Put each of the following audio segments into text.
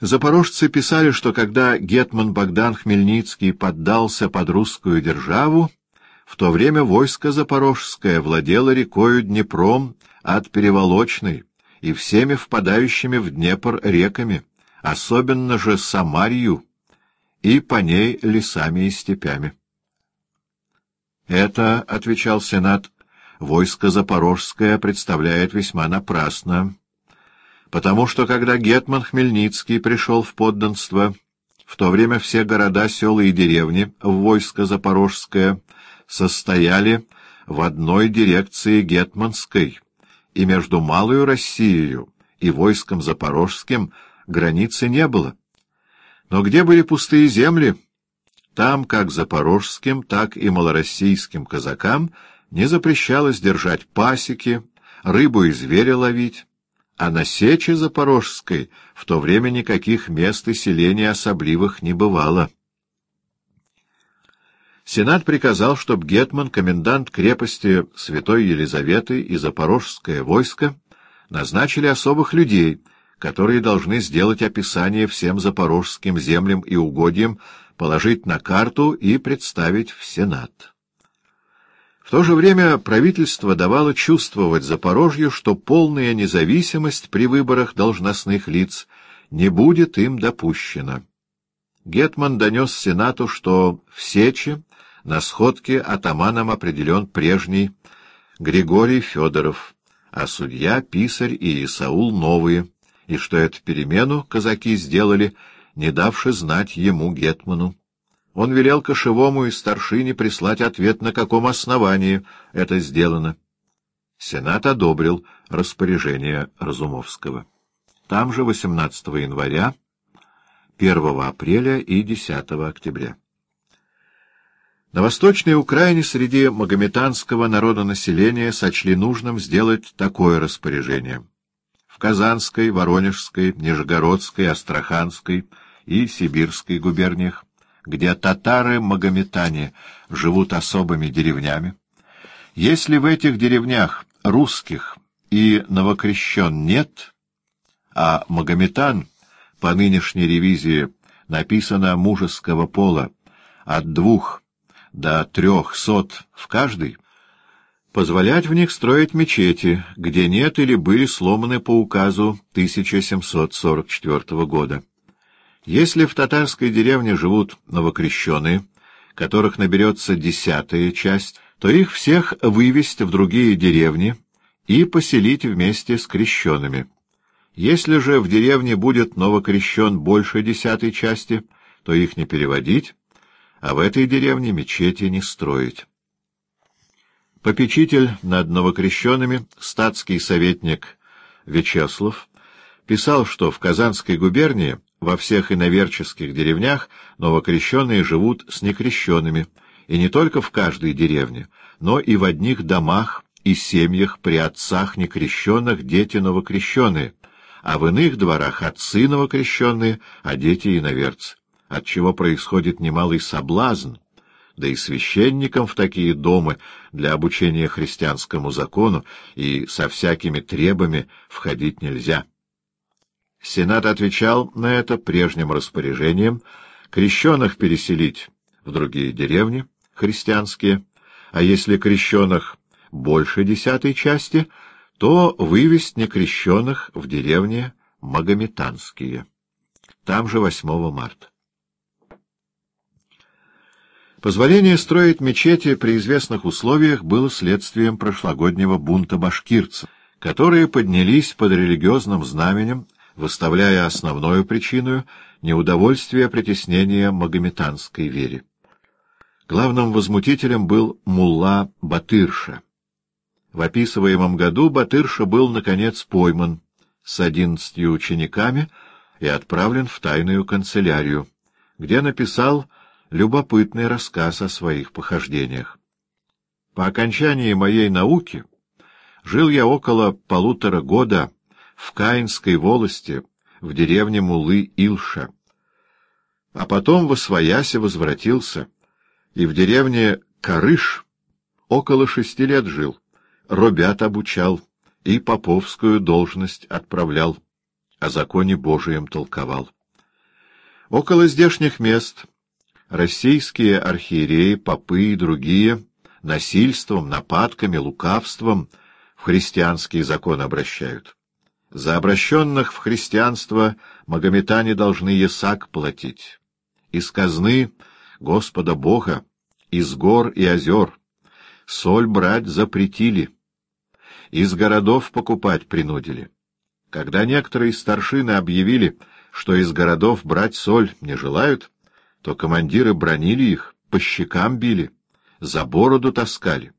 Запорожцы писали, что когда гетман Богдан Хмельницкий поддался под русскую державу, в то время войско запорожское владело рекою Днепром от Переволочной и всеми впадающими в Днепр реками, особенно же Самарью, и по ней лесами и степями. Это, — отвечал Сенат, — войско запорожское представляет весьма напрасно, потому что когда Гетман Хмельницкий пришел в подданство, в то время все города, села и деревни в войско запорожское состояли в одной дирекции Гетманской, и между Малую Россией и войском запорожским границы не было. Но где были пустые земли, там как запорожским, так и малороссийским казакам не запрещалось держать пасеки, рыбу и зверя ловить, а на сече запорожской в то время никаких мест и селений особливых не бывало. Сенат приказал, чтобы Гетман, комендант крепости Святой Елизаветы и запорожское войско назначили особых людей, которые должны сделать описание всем запорожским землям и угодьям, положить на карту и представить в Сенат. В то же время правительство давало чувствовать Запорожью, что полная независимость при выборах должностных лиц не будет им допущена. Гетман донес Сенату, что в Сечи на сходке атаманом определен прежний Григорий Федоров, а судья, писарь и Исаул новые, и что эту перемену казаки сделали, не давши знать ему, Гетману. Он велел кошевому и старшине прислать ответ, на каком основании это сделано. Сенат одобрил распоряжение Разумовского. Там же 18 января, 1 апреля и 10 октября. На Восточной Украине среди магометанского народонаселения сочли нужным сделать такое распоряжение — Казанской, Воронежской, Нижегородской, Астраханской и Сибирской губерниях, где татары-магометане живут особыми деревнями. Если в этих деревнях русских и новокрещен нет, а магометан по нынешней ревизии написано мужеского пола от двух до трех сот в каждой, позволять в них строить мечети, где нет или были сломаны по указу 1744 года. Если в татарской деревне живут новокрещенные, которых наберется десятая часть, то их всех вывести в другие деревни и поселить вместе с крещенными. Если же в деревне будет новокрещен больше десятой части, то их не переводить, а в этой деревне мечети не строить. Попечитель над новокрещенными, статский советник Вячеслав, писал, что в Казанской губернии во всех иноверческих деревнях новокрещенные живут с некрещенными, и не только в каждой деревне, но и в одних домах и семьях при отцах некрещенных дети новокрещенные, а в иных дворах отцы новокрещенные, а дети иноверцы, отчего происходит немалый соблазн — да и священникам в такие дома для обучения христианскому закону и со всякими требами входить нельзя. Сенат отвечал на это прежним распоряжением крещенных переселить в другие деревни, христианские, а если крещенных больше десятой части, то вывести некрещенных в деревни магометанские. Там же 8 марта. Позволение строить мечети при известных условиях было следствием прошлогоднего бунта башкирцев, которые поднялись под религиозным знаменем, выставляя основную причину неудовольствия притеснения магометанской вере. Главным возмутителем был мулла Батырша. В описываемом году Батырша был, наконец, пойман с одиннадцатью учениками и отправлен в тайную канцелярию, где написал любопытный рассказ о своих похождениях. По окончании моей науки жил я около полутора года в Каинской волости, в деревне Мулы Илша, а потом в Освоясе возвратился, и в деревне Карыш около шести лет жил, робят обучал и поповскую должность отправлял, о законе Божием толковал. Около здешних мест российские архиереи, попы и другие насильством, нападками, лукавством в христианский закон обращают. За обращенных в христианство магометане должны ясак платить. Из казны Господа Бога, из гор и озер, соль брать запретили, из городов покупать принудили. Когда некоторые старшины объявили, что из городов брать соль не желают, то командиры бронили их, по щекам били, за бороду таскали.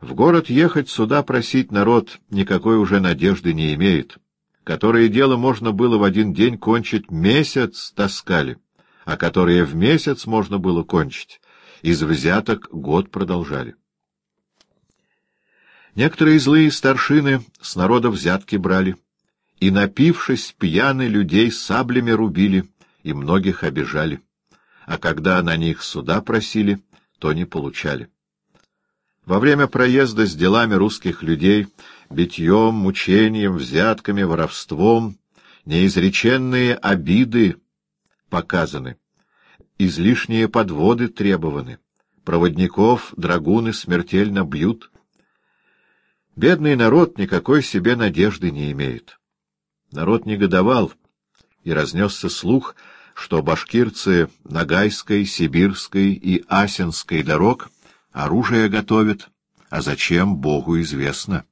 В город ехать сюда просить народ никакой уже надежды не имеет. Которое дело можно было в один день кончить, месяц таскали, а которые в месяц можно было кончить, из взяток год продолжали. Некоторые злые старшины с народа взятки брали, и, напившись, пьяны людей саблями рубили и многих обижали, а когда на них суда просили, то не получали. Во время проезда с делами русских людей, битьем, мучением, взятками, воровством, неизреченные обиды показаны, излишние подводы требованы, проводников драгуны смертельно бьют. Бедный народ никакой себе надежды не имеет. Народ негодовал, и разнесся слух, что башкирцы Нагайской, Сибирской и Асинской дорог оружие готовят, а зачем, Богу известно.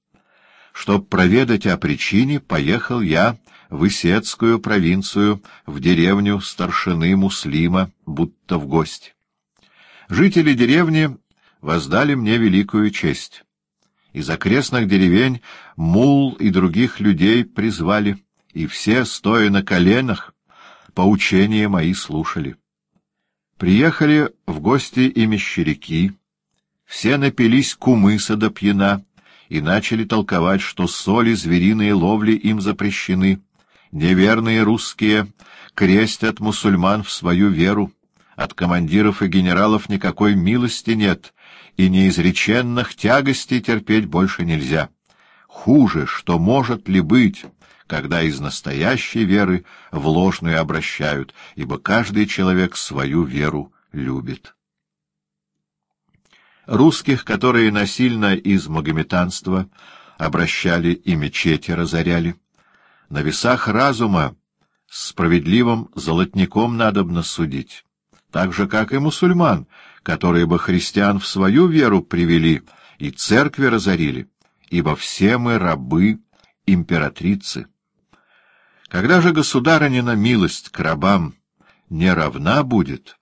Чтоб проведать о причине, поехал я в Исетскую провинцию, в деревню старшины Муслима, будто в гости. Жители деревни воздали мне великую честь. Из окрестных деревень мул и других людей призвали — и все, стоя на коленах, поучения мои слушали. Приехали в гости и мещеряки, все напились кумыса до пьяна и начали толковать, что соли звериные ловли им запрещены, неверные русские крестят мусульман в свою веру, от командиров и генералов никакой милости нет, и неизреченных тягостей терпеть больше нельзя. Хуже, что может ли быть, когда из настоящей веры в ложную обращают, ибо каждый человек свою веру любит. Русских, которые насильно из магометанства обращали и мечети разоряли, на весах разума справедливым золотником надобно судить, так же, как и мусульман, которые бы христиан в свою веру привели и церкви разорили, ибо все мы рабы императрицы. Когда же государынина милость к рабам не равна будет,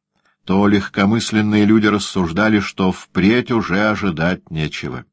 то легкомысленные люди рассуждали, что впредь уже ожидать нечего.